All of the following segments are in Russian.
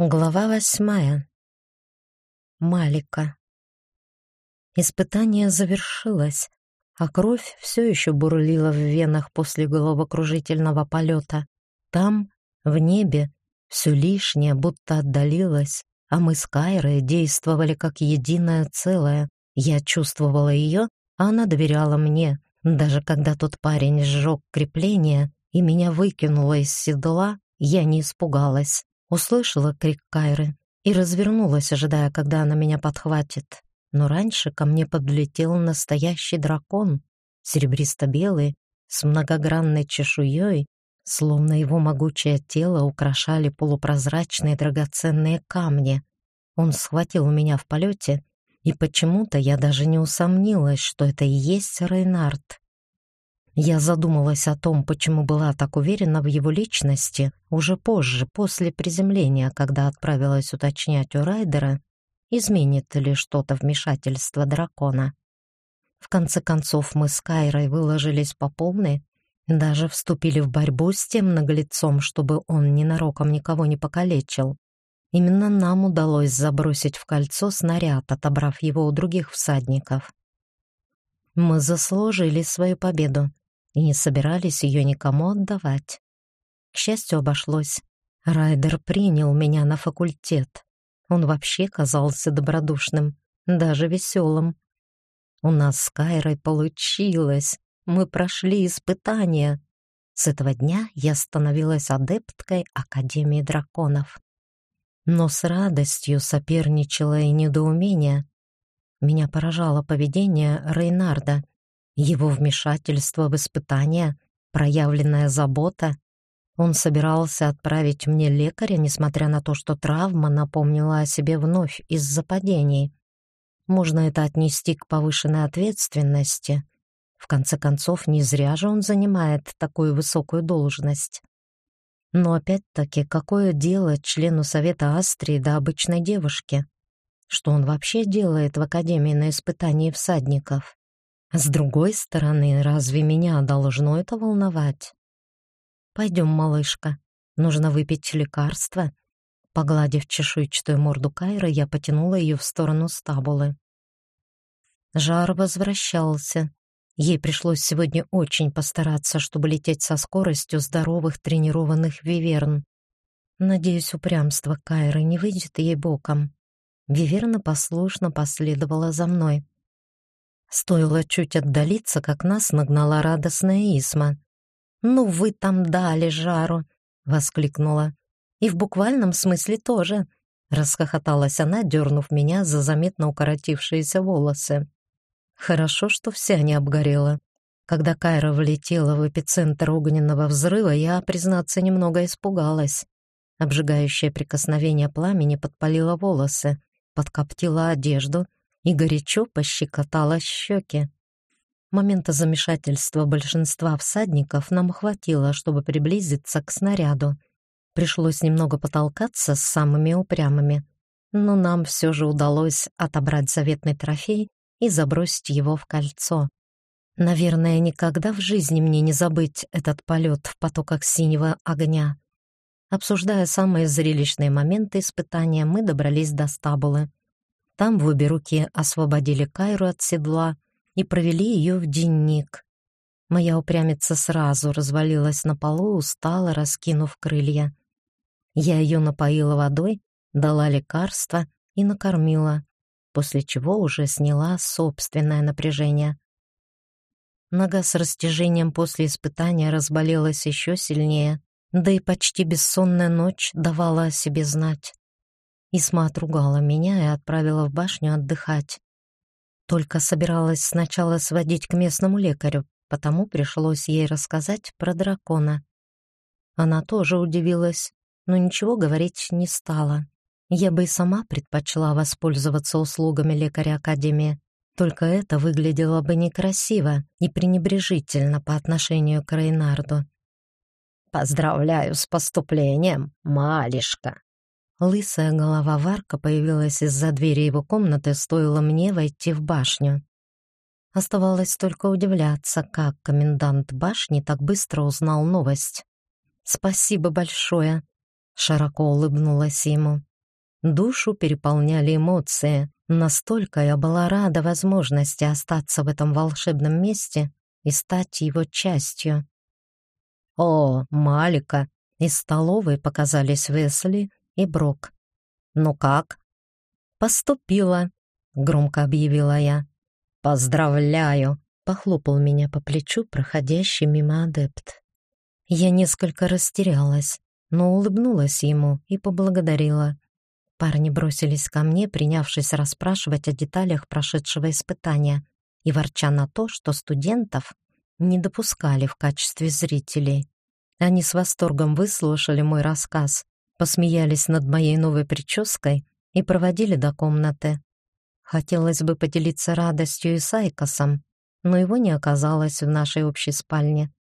Глава восьмая. Малика. Испытание завершилось, а кровь все еще бурлила в венах после головокружительного полета. Там, в небе, все лишнее будто отдалилось, а мы с Кайрой действовали как единое целое. Я чувствовала ее, а она доверяла мне. Даже когда тот парень сжег крепление и меня выкинуло из седла, я не испугалась. Услышала крик Кайры и развернулась, ожидая, когда она меня подхватит. Но раньше ко мне подлетел настоящий дракон, серебристо-белый, с многогранной чешуей, словно его могучее тело украшали полупрозрачные драгоценные камни. Он схватил меня в полете, и почему-то я даже не усомнилась, что это и есть Рейнард. Я задумалась о том, почему была так уверена в его личности уже позже, после приземления, когда отправилась уточнять у Райдера, изменит ли что-то вмешательство дракона. В конце концов, мы с Кайрой выложились по полной, даже вступили в борьбу с тем наглецом, чтобы он ненароком никого не покалечил. Именно нам удалось забросить в кольцо снаряд, отобрав его у других всадников. Мы заслужили свою победу и не собирались ее никому отдавать. К счастью, обошлось. Райдер принял меня на факультет. Он вообще казался добродушным, даже веселым. У нас с Кайрой получилось. Мы прошли испытания. С этого дня я становилась адепткой Академии драконов. Но с радостью соперничала и недоумение. Меня поражало поведение Рейнарда — его вмешательство в испытание, проявленная забота. Он собирался отправить мне лекаря, несмотря на то, что травма напомнила о себе вновь из-за падений. Можно это отнести к повышенной ответственности. В конце концов, не зря же он занимает такую высокую должность. Но опять-таки, какое дело члену Совета Астрии до обычной девушки? Что он вообще делает в Академии на испытании всадников? С другой стороны, разве меня должно это волновать? Пойдем, малышка, нужно выпить лекарство. Погладив чешуйчатую морду Кайры, я потянула ее в сторону стабулы. Жар возвращался. Ей пришлось сегодня очень постараться, чтобы лететь со скоростью здоровых тренированных виверн. Надеюсь, упрямство Кайры не выйдет ей боком. Виверна послушно последовала за мной. Стоило чуть отдалиться, как нас нагнала радостная Исма. «Ну вы там дали жару!» — воскликнула. «И в буквальном смысле тоже!» — расхохоталась она, дернув меня за заметно укоротившиеся волосы. Хорошо, что вся не обгорела. Когда Кайра влетела в эпицентр огненного взрыва, я, признаться, немного испугалась. Обжигающее прикосновение пламени подпалило волосы, подкоптило одежду — и горячо пощекотала щеки. Момента замешательства большинства всадников нам хватило, чтобы приблизиться к снаряду. Пришлось немного потолкаться с самыми упрямыми, но нам все же удалось отобрать заветный трофей и забросить его в кольцо. Наверное, никогда в жизни мне не забыть этот полет в потоках синего огня. Обсуждая самые зрелищные моменты испытания, мы добрались до стабулы. Там в обе руки освободили Кайру от седла и провели ее в денник. Моя упрямица сразу развалилась на полу, устала, раскинув крылья. Я ее напоила водой, дала лекарство и накормила, после чего уже сняла собственное напряжение. Нога с растяжением после испытания разболелась еще сильнее, да и почти бессонная ночь давала о себе знать. Исма отругала меня и отправила в башню отдыхать. Только собиралась сначала сводить к местному лекарю, потому пришлось ей рассказать про дракона. Она тоже удивилась, но ничего говорить не стала. Я бы и сама предпочла воспользоваться услугами лекаря Академии, только это выглядело бы некрасиво и пренебрежительно по отношению к Рейнарду. «Поздравляю с поступлением, малишка!» Лысая голова Варка появилась из-за двери его комнаты, стоило мне войти в башню. Оставалось только удивляться, как комендант башни так быстро узнал новость. «Спасибо большое!» Широко улыбнулась ему. Душу переполняли эмоции. Настолько я была рада возможности остаться в этом волшебном месте и стать его частью. «О, Малика!» Из столовой показались Весли и Брок. «Ну как?» «Поступила», — громко объявила я. «Поздравляю!» — похлопал меня по плечу проходящий мимо адепт. Я несколько растерялась, но улыбнулась ему и поблагодарила. Парни бросились ко мне, принявшись расспрашивать о деталях прошедшего испытания и ворча на то, что студентов не допускали в качестве зрителей. Они с восторгом выслушали мой рассказ, посмеялись над моей новой прической и проводили до комнаты. Хотелось бы поделиться радостью и с Айкосом, но его не оказалось в нашей общей спальне.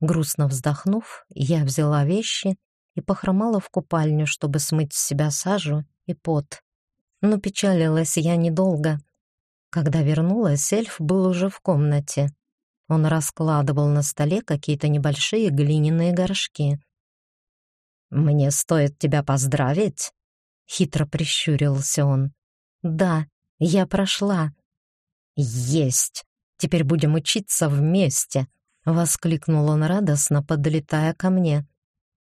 Грустно вздохнув, я взяла вещи и похромала в купальню, чтобы смыть с себя сажу и пот. Но печалилась я недолго. Когда вернулась, эльф был уже в комнате. Он раскладывал на столе какие-то небольшие глиняные горшки. «Мне стоит тебя поздравить?» — хитро прищурился он. «Да, я прошла». «Есть! Теперь будем учиться вместе!» — воскликнул он радостно, подлетая ко мне.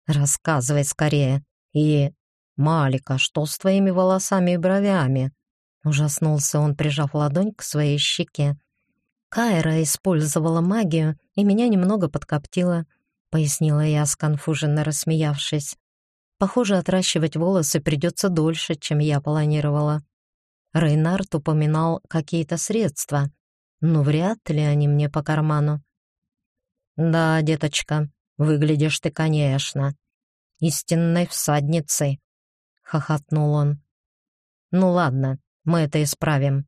«Рассказывай скорее. И, Малика, что с твоими волосами и бровями?» Ужаснулся он, прижав ладонь к своей щеке. Кайра использовала магию и меня немного подкоптила, пояснила я, сконфуженно рассмеявшись. Похоже, отращивать волосы придется дольше, чем я планировала. Рейнард упоминал какие-то средства, но вряд ли они мне по карману. «Да, деточка, выглядишь ты, конечно, истинной всадницей», — хохотнул он. «Ну ладно, мы это исправим.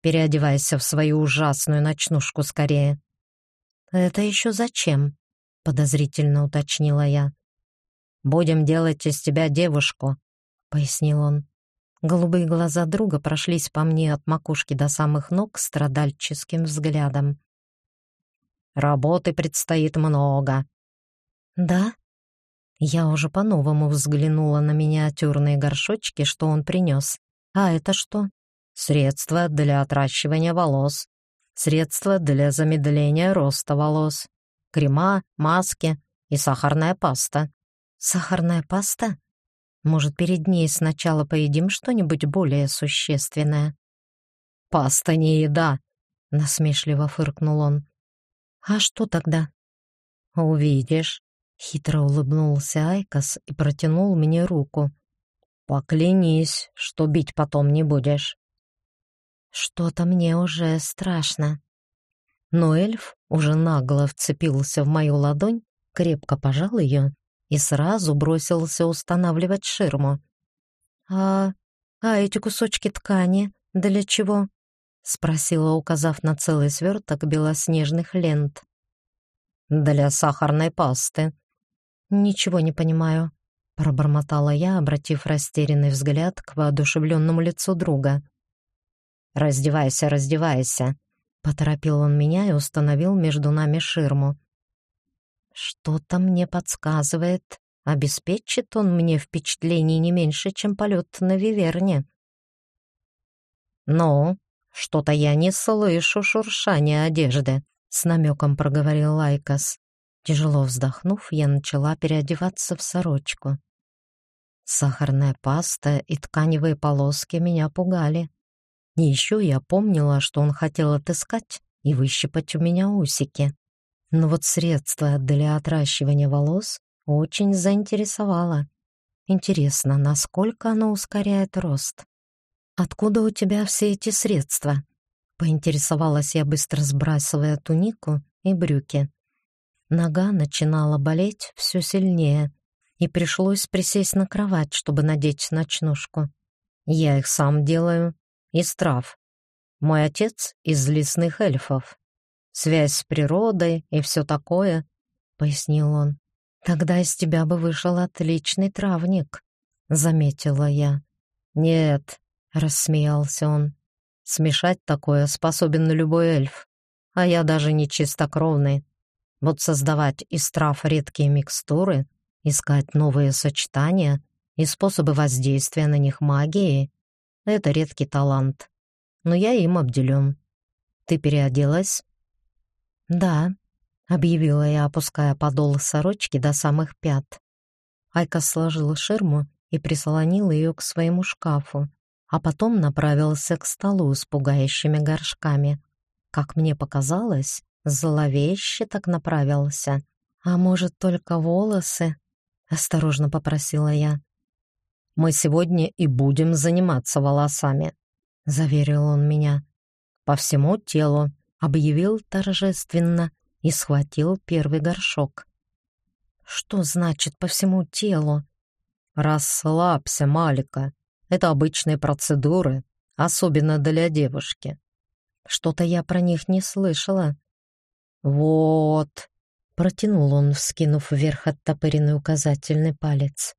Переодевайся в свою ужасную ночнушку скорее». «Это еще зачем?» — подозрительно уточнила я. «Будем делать из тебя девушку», — пояснил он. Голубые глаза друга прошлись по мне от макушки до самых ног страдальческим взглядом. «Работы предстоит много». «Да?» Я уже по-новому взглянула на миниатюрные горшочки, что он принес. «А это что?» Средства для отращивания волос, средства для замедления роста волос, крема, маски и сахарная паста. Сахарная паста? Может, перед ней сначала поедим что-нибудь более существенное? Паста не еда, насмешливо фыркнул он. А что тогда? Увидишь. Хитро улыбнулся Айкос и протянул мне руку. Поклянись, что бить потом не будешь. Что-то мне уже страшно. Но эльф уже нагло вцепился в мою ладонь, крепко пожал ее и сразу бросился устанавливать ширму. «А, а эти кусочки ткани для чего?» — спросила, указав на целый сверток белоснежных лент. «Для сахарной пасты». «Ничего не понимаю», — пробормотала я, обратив растерянный взгляд к воодушевленному лицу друга. «Раздевайся, раздевайся!» Поторопил он меня и установил между нами ширму. Что-то мне подсказывает, обеспечит он мне впечатлений не меньше, чем полет на Виверне. «Ну, что-то я не слышу шуршания одежды», — с намеком проговорил Лайкас. Тяжело вздохнув, я начала переодеваться в сорочку. Сахарная паста и тканевые полоски меня пугали. И еще я помнила, что он хотел отыскать и выщипать у меня усики. Но вот средство для отращивания волос очень заинтересовало. Интересно, насколько оно ускоряет рост? «Откуда у тебя все эти средства?» Поинтересовалась я, быстро сбрасывая тунику и брюки. Нога начинала болеть все сильнее, и пришлось присесть на кровать, чтобы надеть ночнушку. «Я их сам делаю», из трав. Мой отец из лесных эльфов. Связь с природой и все такое, — пояснил он. Тогда из тебя бы вышел отличный травник, — заметила я. Нет, — рассмеялся он. Смешать такое способен любой эльф, а я даже не чистокровный. Вот создавать из трав редкие микстуры искать новые сочетания и способы воздействия на них магии — это редкий талант. Но я им обделен. Ты переоделась? Да, объявила я, опуская подол сорочки до самых пят. Айка сложила ширму и прислонил ее к своему шкафу, а потом направился к столу с пугающими горшками. Как мне показалось, зловеще так направился. «А может, только волосы?» — осторожно попросила я. «Мы сегодня и будем заниматься волосами», — заверил он меня. «По всему телу», — объявил торжественно и схватил первый горшок. «Что значит по всему телу?» «Расслабься, Малика. Это обычные процедуры, особенно для девушки. Что-то я про них не слышала». «Вот», — протянул он, вскинув вверх оттопыренный указательный палец.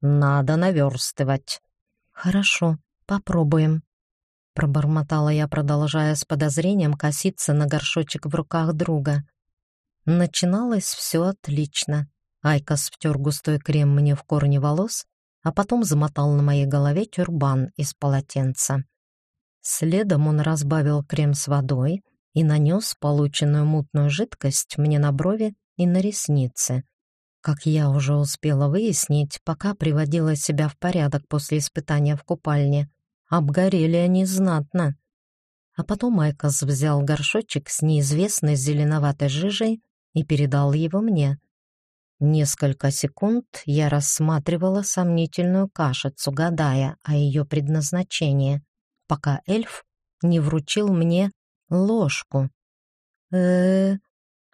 «Надо наверстывать». «Хорошо, попробуем», — пробормотала я, продолжая с подозрением коситься на горшочек в руках друга. Начиналось все отлично. Айкос втер густой крем мне в корни волос, а потом замотал на моей голове тюрбан из полотенца. Следом он разбавил крем с водой и нанес полученную мутную жидкость мне на брови и на ресницы. Как я уже успела выяснить, пока приводила себя в порядок после испытания в купальне, обгорели они знатно. А потом Айкос взял горшочек с неизвестной зеленоватой жижей и передал его мне. Несколько секунд я рассматривала сомнительную кашицу, гадая о ее предназначении, пока эльф не вручил мне ложку. э, -э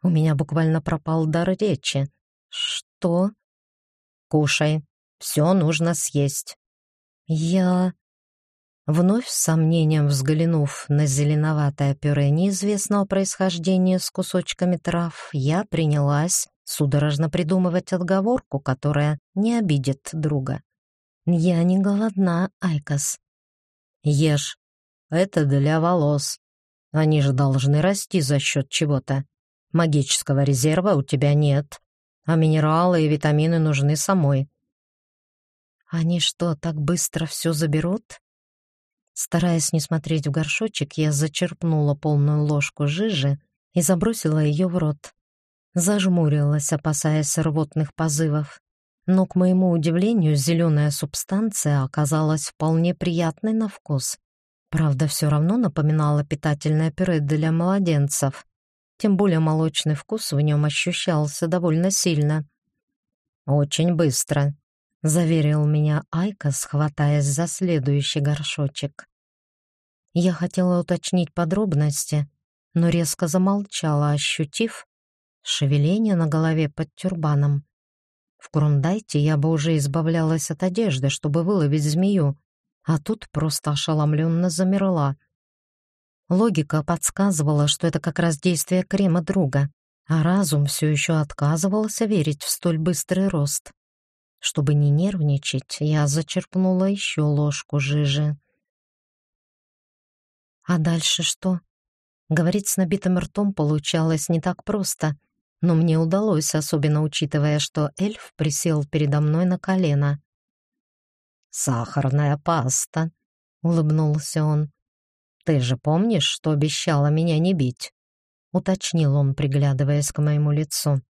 у меня буквально пропал дар речи. Что? Кушай, все нужно съесть. Я... Вновь с сомнением взглянув на зеленоватое пюре неизвестного происхождения с кусочками трав, я принялась судорожно придумывать отговорку, которая не обидит друга. «Я не голодна, Айкос». «Ешь. Это для волос. Они же должны расти за счет чего-то. Магического резерва у тебя нет, а минералы и витамины нужны самой». «Они что, так быстро все заберут?» Стараясь не смотреть в горшочек, я зачерпнула полную ложку жижи и забросила ее в рот. Зажмурилась, опасаясь рвотных позывов. Но, к моему удивлению, зеленая субстанция оказалась вполне приятной на вкус. Правда, все равно напоминала питательное пюре для младенцев. Тем более молочный вкус в нем ощущался довольно сильно. «Очень быстро», заверил меня Айка, схватаясь за следующий горшочек. Я хотела уточнить подробности, но резко замолчала, ощутив шевеление на голове под тюрбаном. В Крундайте я бы уже избавлялась от одежды, чтобы выловить змею, а тут просто ошеломленно замерла. Логика подсказывала, что это как раз действие крема друга, а разум все еще отказывался верить в столь быстрый рост. Чтобы не нервничать, я зачерпнула еще ложку жижи. А дальше что? Говорить с набитым ртом получалось не так просто, но мне удалось, особенно учитывая, что эльф присел передо мной на колено. «Сахарная паста», — улыбнулся он. «Ты же помнишь, что обещала меня не бить?» — уточнил он, приглядываясь к моему лицу.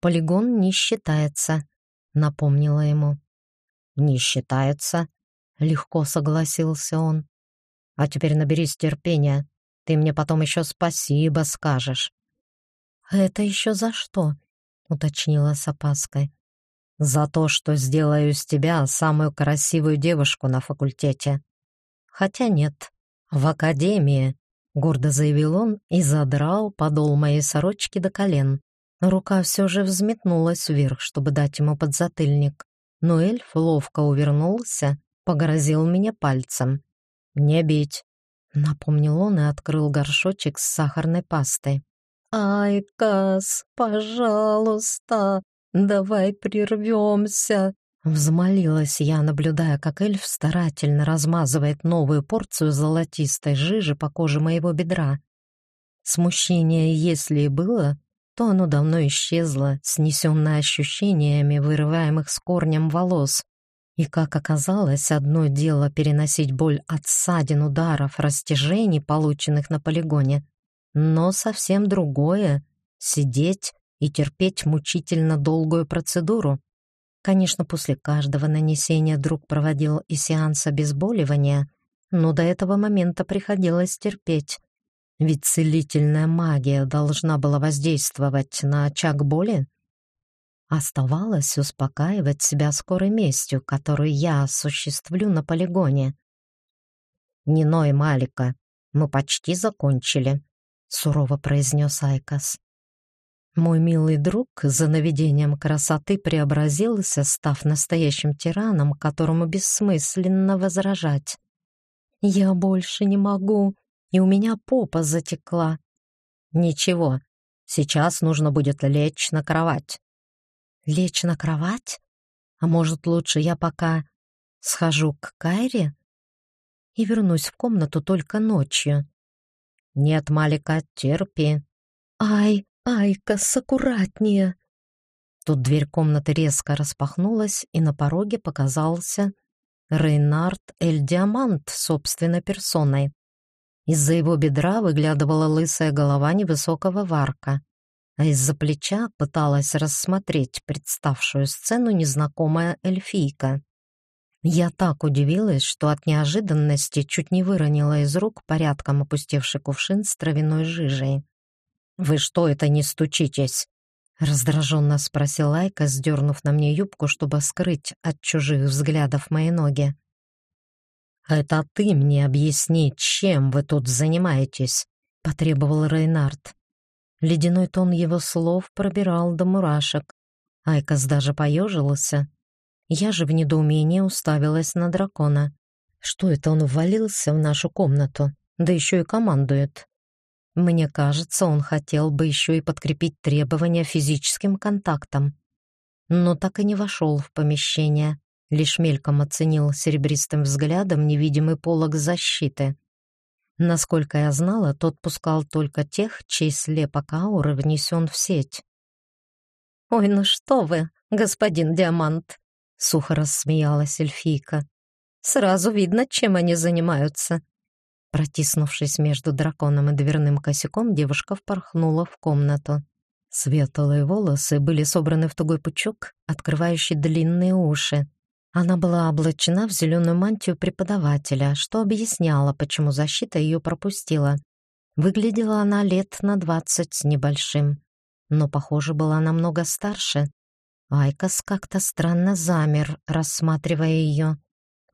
«Полигон не считается», напомнила ему. «Не считается», — легко согласился он. «А теперь наберись терпения. Ты мне потом еще спасибо скажешь». «Это еще за что?» — уточнила с опаской. «За то, что сделаю из тебя самую красивую девушку на факультете». «Хотя нет, в академии», — гордо заявил он и задрал подол моей сорочки до колен. Рука все же взметнулась вверх, чтобы дать ему подзатыльник, но эльф ловко увернулся, погрозил меня пальцем. «Не бить!» — напомнил он и открыл горшочек с сахарной пастой. «Ай, Кас, пожалуйста, давай прервемся!» Взмолилась я, наблюдая, как эльф старательно размазывает новую порцию золотистой жижи по коже моего бедра. Смущение, если и было, то оно давно исчезло, снесенное ощущениями, вырываемых с корнем волос. И, как оказалось, одно дело переносить боль от ссадин, ударов, растяжений, полученных на полигоне, но совсем другое — сидеть и терпеть мучительно долгую процедуру. Конечно, после каждого нанесения друг проводил и сеанс обезболивания, но до этого момента приходилось терпеть. Ведь целительная магия должна была воздействовать на очаг боли. Оставалось успокаивать себя скорой местью, которую я осуществлю на полигоне. «Не ной, Малика, мы почти закончили», — сурово произнес Айкос. Мой милый друг за наведением красоты преобразился, став настоящим тираном, которому бессмысленно возражать. «Я больше не могу, и у меня попа затекла». «Ничего, сейчас нужно будет лечь на кровать». «Лечь на кровать? А может, лучше я пока схожу к Кайре и вернусь в комнату только ночью?» «Нет, Малика, терпи». «Ай!» «Айкос, аккуратнее!» Тут дверь комнаты резко распахнулась, и на пороге показался Рейнард Эль Диамант собственной персоной. Из-за его бедра выглядывала лысая голова невысокого варка, а из-за плеча пыталась рассмотреть представшую сцену незнакомая эльфийка. Я так удивилась, что от неожиданности чуть не выронила из рук порядком опустевший кувшин с травяной жижей. «Вы что это не стучитесь?» Раздраженно спросил Айка, сдернув на мне юбку, чтобы скрыть от чужих взглядов мои ноги. «Это ты мне объясни, чем вы тут занимаетесь?» — потребовал Рейнард. Ледяной тон его слов пробирал до мурашек. Айкос даже поежился. Я же в недоумении уставилась на дракона. Что это он ввалился в нашу комнату? Да еще и командует. Мне кажется, он хотел бы еще и подкрепить требования физическим контактом. Но так и не вошел в помещение, лишь мельком оценил серебристым взглядом невидимый полог защиты. Насколько я знала, тот пускал только тех, чей слепок ауры внесен в сеть. «Ой, ну что вы, господин Диамант!» — сухо рассмеялась эльфийка. «Сразу видно, чем они занимаются. Протиснувшись между драконом и дверным косяком, девушка впорхнула в комнату. Светлые волосы были собраны в тугой пучок, открывающий длинные уши. Она была облачена в зеленую мантию преподавателя, что объясняло, почему защита ее пропустила. Выглядела она лет на двадцать с небольшим, но, похоже, была намного старше. Айкос как-то странно замер, рассматривая ее.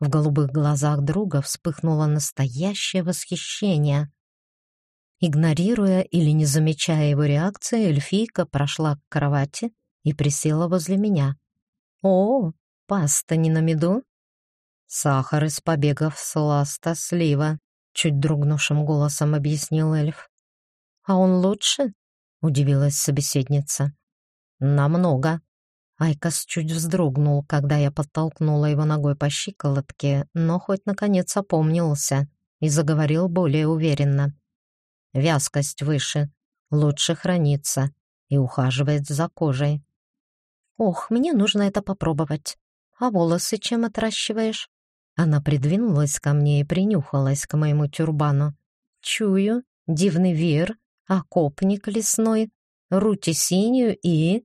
В голубых глазах друга вспыхнуло настоящее восхищение. Игнорируя или не замечая его реакции, эльфийка прошла к кровати и присела возле меня. «О, паста не на меду?» «Сахар из побегов сласта слива», — чуть дрогнувшим голосом объяснил эльф. «А он лучше?» — удивилась собеседница. «Намного», Айкос чуть вздрогнул, когда я подтолкнула его ногой по щиколотке, но хоть наконец опомнился и заговорил более уверенно. Вязкость выше, лучше хранится и ухаживает за кожей. «Ох, мне нужно это попробовать. А волосы чем отращиваешь?» Она придвинулась ко мне и принюхалась к моему тюрбану. «Чую, дивный веер, окопник лесной, рути синюю и...»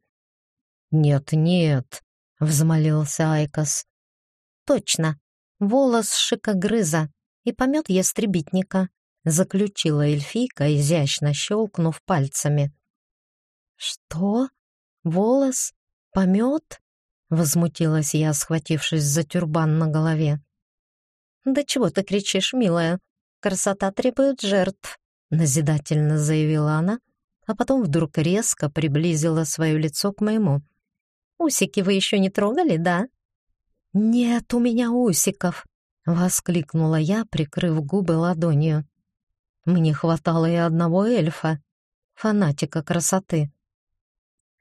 «Нет, нет», — взмолился Айкос. «Точно, волос шикогрыза и помет ястребитника», — заключила эльфийка, изящно щелкнув пальцами. «Что? Волос? Помет?» — возмутилась я, схватившись за тюрбан на голове. «Да чего ты кричишь, милая? Красота требует жертв», — назидательно заявила она, а потом вдруг резко приблизила свое лицо к моему. Усики вы еще не трогали, да?» «Нет у меня усиков!» — воскликнула я, прикрыв губы ладонью. Мне хватало и одного эльфа, фанатика красоты.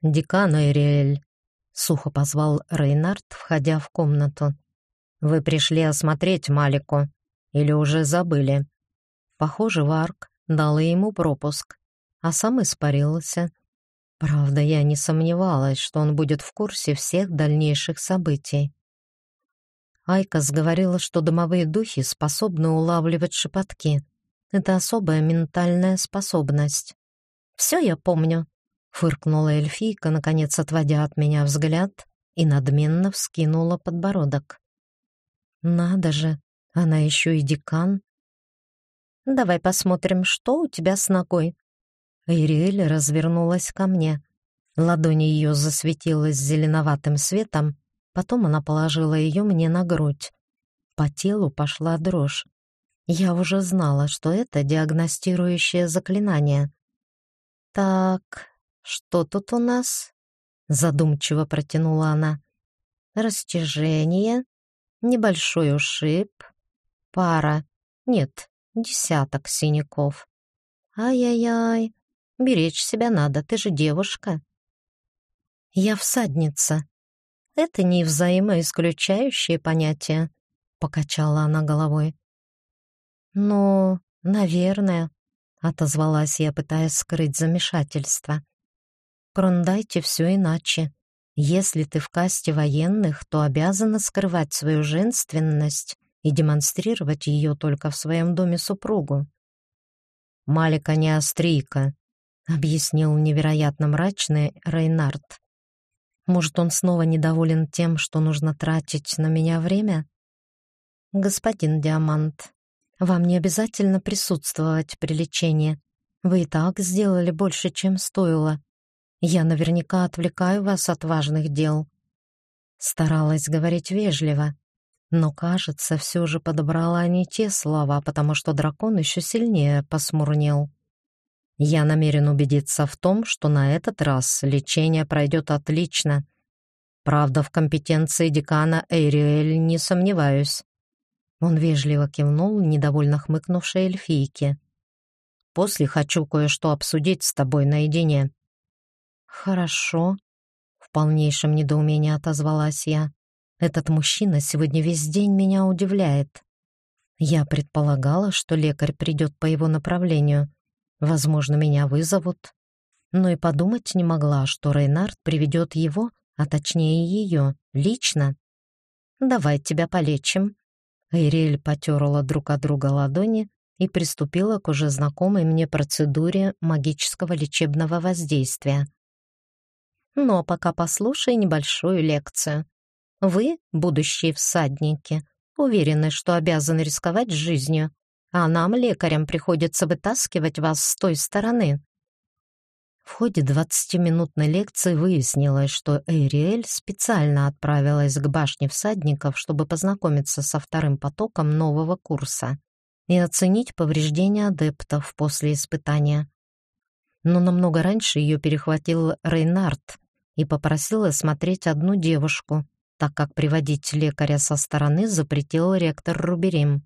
«Декана Эриэль», — сухо позвал Рейнард, входя в комнату. «Вы пришли осмотреть Малику или уже забыли?» Похоже, Варк дал ему пропуск, а сам испарился. Правда, я не сомневалась, что он будет в курсе всех дальнейших событий. Айкос говорил, что домовые духи способны улавливать шепотки. Это особая ментальная способность. «Все я помню», — фыркнула эльфийка, наконец отводя от меня взгляд и надменно вскинула подбородок. «Надо же, она еще и декан». «Давай посмотрим, что у тебя с ногой». Ириэль развернулась ко мне. Ладонь ее засветилась зеленоватым светом, Потом она положила ее мне на грудь. По телу пошла дрожь. Я уже знала, что это диагностирующее заклинание. «Так, что тут у нас?» Задумчиво протянула она. «Растяжение, небольшой ушиб, пара, нет, десяток синяков. Ай-яй-яй, беречь себя надо, ты же девушка». «Я всадница», это не взаимоисключающие понятия, покачала она головой. Ну, наверное, отозвалась я, пытаясь скрыть замешательство. Прондайте все иначе. Если ты в касте военных, то обязана скрывать свою женственность и демонстрировать ее только в своем доме супругу. Малика не острийка, объяснил невероятно мрачный Рейнард. Может, он снова недоволен тем, что нужно тратить на меня время? Господин Диамант, вам не обязательно присутствовать при лечении. Вы и так сделали больше, чем стоило. Я наверняка отвлекаю вас от важных дел. Старалась говорить вежливо, но, кажется, все же подобрала не те слова, потому что дракон еще сильнее посмурнел. Я намерен убедиться в том, что на этот раз лечение пройдет отлично. Правда, в компетенции декана Эйриэль не сомневаюсь. Он вежливо кивнул недовольно хмыкнувшей эльфийке. После хочу кое-что обсудить с тобой наедине. Хорошо, в полнейшем недоумении отозвалась я. Этот мужчина сегодня весь день меня удивляет. Я предполагала, что лекарь придет по его направлению, Возможно, меня вызовут. Но и подумать не могла, что Рейнард приведет его, а точнее ее, лично. «Давай тебя полечим». Эйриэль потерла друг от друга ладони и приступила к уже знакомой мне процедуре магического лечебного воздействия. Но пока послушай небольшую лекцию. Вы, будущие всадники, уверены, что обязаны рисковать жизнью, а нам, лекарям, приходится вытаскивать вас с той стороны». В ходе двадцатиминутной лекции выяснилось, что Эйриэль специально отправилась к башне всадников, чтобы познакомиться со вторым потоком нового курса и оценить повреждения адептов после испытания. Но намного раньше ее перехватил Рейнард и попросил осмотреть одну девушку, так как приводить лекаря со стороны запретил ректор Руберим.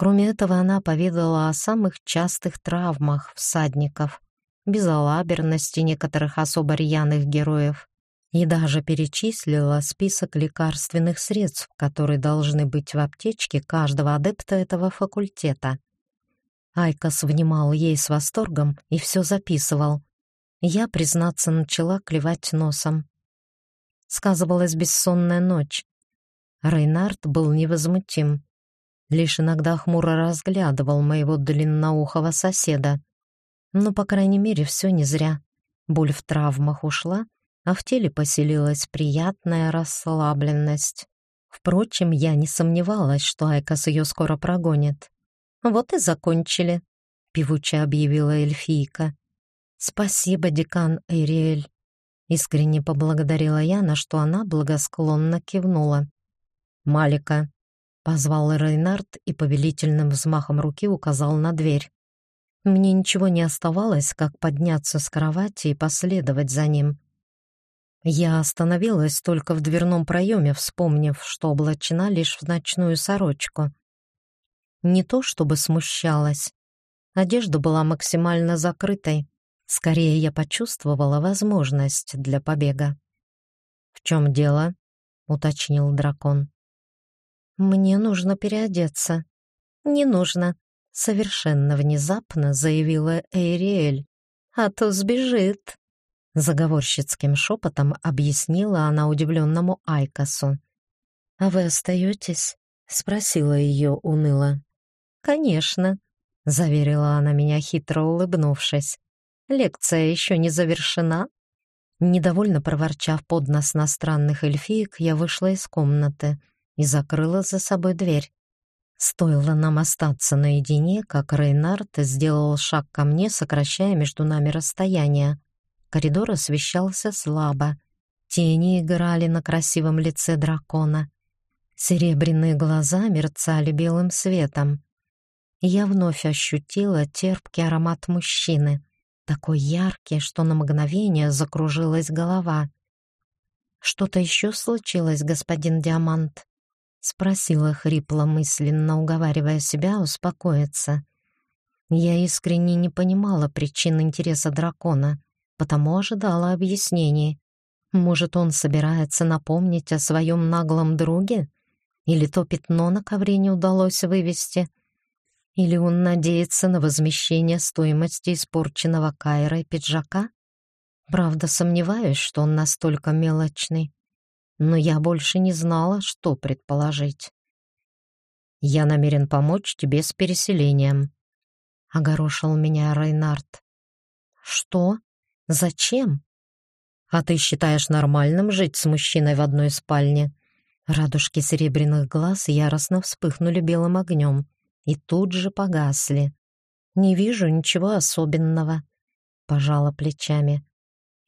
Кроме этого, она поведала о самых частых травмах всадников, безалаберности некоторых особо рьяных героев и даже перечислила список лекарственных средств, которые должны быть в аптечке каждого адепта этого факультета. Айкос внимал ей с восторгом и все записывал. Я, признаться, начала клевать носом. Сказывалась бессонная ночь. Рейнард был невозмутим лишь иногда хмуро разглядывал моего длинноухого соседа. Но, по крайней мере, все не зря. Боль в травмах ушла, а в теле поселилась приятная расслабленность. Впрочем, я не сомневалась, что Айкос ее скоро прогонит. «Вот и закончили», — певуче объявила эльфийка. «Спасибо, декан Эриэль», — искренне поблагодарила я, на что она благосклонно кивнула. «Малика, Позвал Рейнард и повелительным взмахом руки указал на дверь. Мне ничего не оставалось, как подняться с кровати и последовать за ним. Я остановилась только в дверном проеме, вспомнив, что облачена лишь в ночную сорочку. Не то чтобы смущалась. Одежда была максимально закрытой. Скорее, я почувствовала возможность для побега. «В чем дело?» — уточнил дракон. «Мне нужно переодеться». «Не нужно», — совершенно внезапно заявила Эйриэль. «А то сбежит». Заговорщицким шепотом объяснила она удивленному Айкосу. «А вы остаетесь?» — спросила ее уныло. «Конечно», — заверила она меня, хитро улыбнувшись. «Лекция еще не завершена?» Недовольно проворчав под нос на странных эльфиек, я вышла из комнаты и закрыла за собой дверь. Стоило нам остаться наедине, как Рейнард сделал шаг ко мне, сокращая между нами расстояние. Коридор освещался слабо. Тени играли на красивом лице дракона. Серебряные глаза мерцали белым светом. Я вновь ощутила терпкий аромат мужчины, такой яркий, что на мгновение закружилась голова. «Что-то еще случилось, господин Диамант?» — спросила хрипло мысленно, уговаривая себя успокоиться. Я искренне не понимала причин интереса дракона — потому ожидала объяснений. Может, он собирается напомнить о своем наглом друге? Или то пятно на ковре не удалось вывести? Или он надеется на возмещение стоимости испорченного кайра и пиджака? Правда, сомневаюсь, что он настолько мелочный. Но я больше не знала, что предположить. «Я намерен помочь тебе с переселением», — огорошил меня Рейнард. «Что?» Зачем? А ты считаешь нормальным жить с мужчиной в одной спальне? Радужки серебряных глаз яростно вспыхнули белым огнем и тут же погасли. Не вижу ничего особенного, пожала плечами.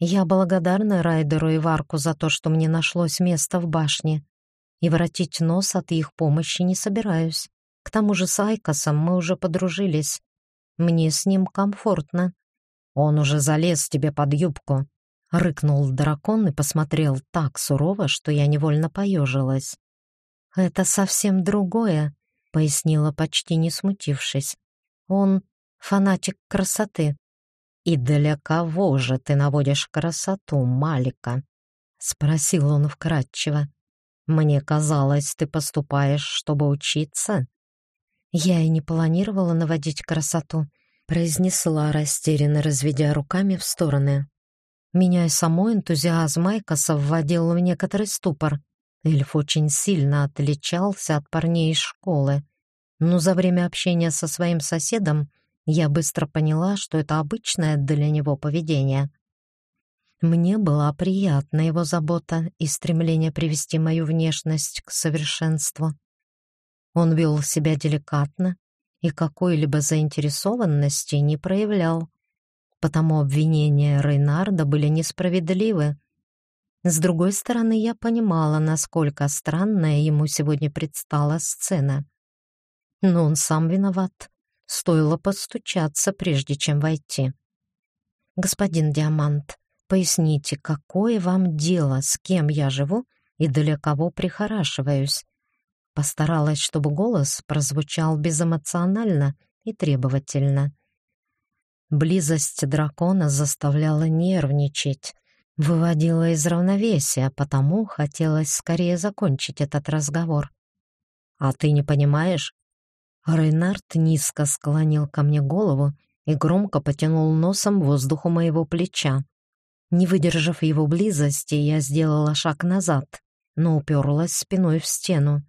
Я благодарна Райдеру и Варку за то, что мне нашлось место в башне, и воротить нос от их помощи не собираюсь. К тому же с Айкосом мы уже подружились. Мне с ним комфортно. «Он уже залез тебе под юбку», — рыкнул дракон и посмотрел так сурово, что я невольно поежилась. «Это совсем другое», — пояснила, почти не смутившись. «Он фанатик красоты». «И для кого же ты наводишь красоту, Малика?» — спросил он вкратчиво. «Мне казалось, ты поступаешь, чтобы учиться». Я и не планировала наводить красоту произнесла растерянно, разведя руками в стороны. Меня и самой энтузиазм Майкоса вводил в некоторый ступор. Эльф очень сильно отличался от парней из школы, но за время общения со своим соседом я быстро поняла, что это обычное для него поведение. Мне была приятна его забота и стремление привести мою внешность к совершенству. Он вел себя деликатно, и какой-либо заинтересованности не проявлял. Потому обвинения Рейнарда были несправедливы. С другой стороны, я понимала, насколько странная ему сегодня предстала сцена. Но он сам виноват. Стоило постучаться, прежде чем войти. «Господин Диамант, поясните, какое вам дело, с кем я живу и для кого прихорашиваюсь?» Постаралась, чтобы голос прозвучал безэмоционально и требовательно. Близость дракона заставляла нервничать, выводила из равновесия, потому хотелось скорее закончить этот разговор. «А ты не понимаешь?» Рейнард низко склонил ко мне голову и громко потянул носом воздух у моего плеча. Не выдержав его близости, я сделала шаг назад, но уперлась спиной в стену.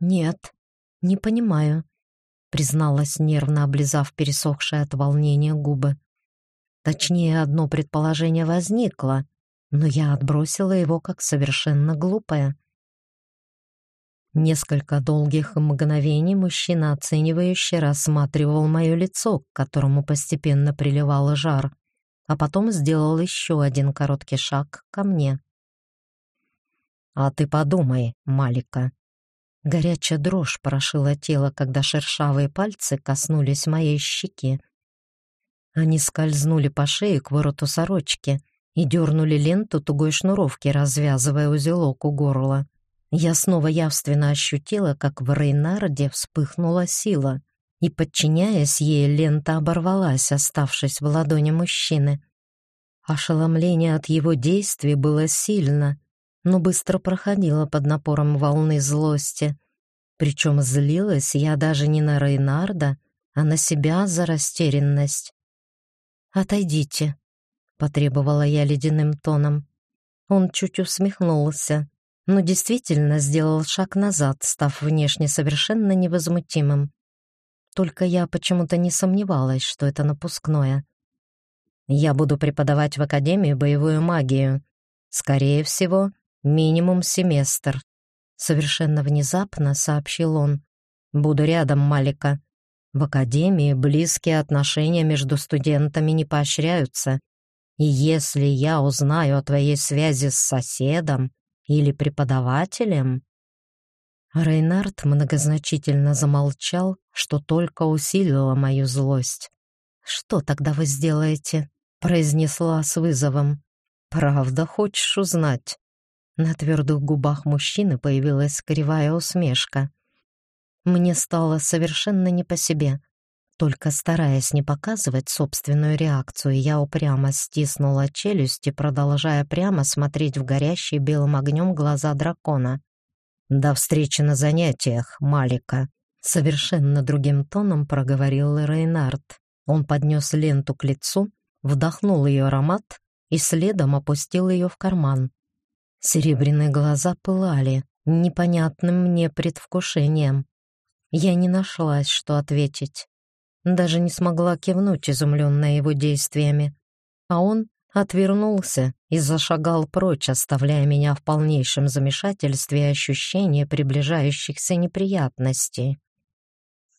«Нет, не понимаю», — призналась, нервно облизав пересохшие от волнения губы. Точнее, одно предположение возникло, но я отбросила его как совершенно глупое. Несколько долгих мгновений мужчина оценивающе рассматривал мое лицо, к которому постепенно приливал жар, а потом сделал еще один короткий шаг ко мне. «А ты подумай, Малика», Горячая дрожь прошила тело, когда шершавые пальцы коснулись моей щеки. Они скользнули по шее к вороту сорочки и дернули ленту тугой шнуровки, развязывая узелок у горла. Я снова явственно ощутила, как в Рейнарде вспыхнула сила, и, подчиняясь ей, лента оборвалась, оставшись в ладони мужчины. Ошеломление от его действий было сильно, но быстро проходила под напором волны злости. Причем злилась я даже не на Рейнарда, а на себя за растерянность. «Отойдите», — потребовала я ледяным тоном. Он чуть усмехнулся, но действительно сделал шаг назад, став внешне совершенно невозмутимым. Только я почему-то не сомневалась, что это напускное. Я буду преподавать в Академии боевую магию. Скорее всего, минимум семестр. Совершенно внезапно сообщил он. Буду рядом Малика. В Академии близкие отношения между студентами не поощряются. И если я узнаю о твоей связи с соседом или преподавателем...» Рейнард многозначительно замолчал, что только усилило мою злость. «Что тогда вы сделаете?» — произнесла с вызовом. «Правда хочешь узнать?» На твердых губах мужчины появилась кривая усмешка. Мне стало совершенно не по себе. Только стараясь не показывать собственную реакцию, я упрямо стиснула челюсти, продолжая прямо смотреть в горящие белым огнем глаза дракона. «До встречи на занятиях, Малика!» Совершенно другим тоном проговорил Рейнард. Он поднес ленту к лицу, вдохнул ее аромат и следом опустил ее в карман. Серебряные глаза пылали непонятным мне предвкушением. Я не нашлась, что ответить. Даже не смогла кивнуть, изумленная его действиями. А он отвернулся и зашагал прочь, оставляя меня в полнейшем замешательстве и ощущении приближающихся неприятностей.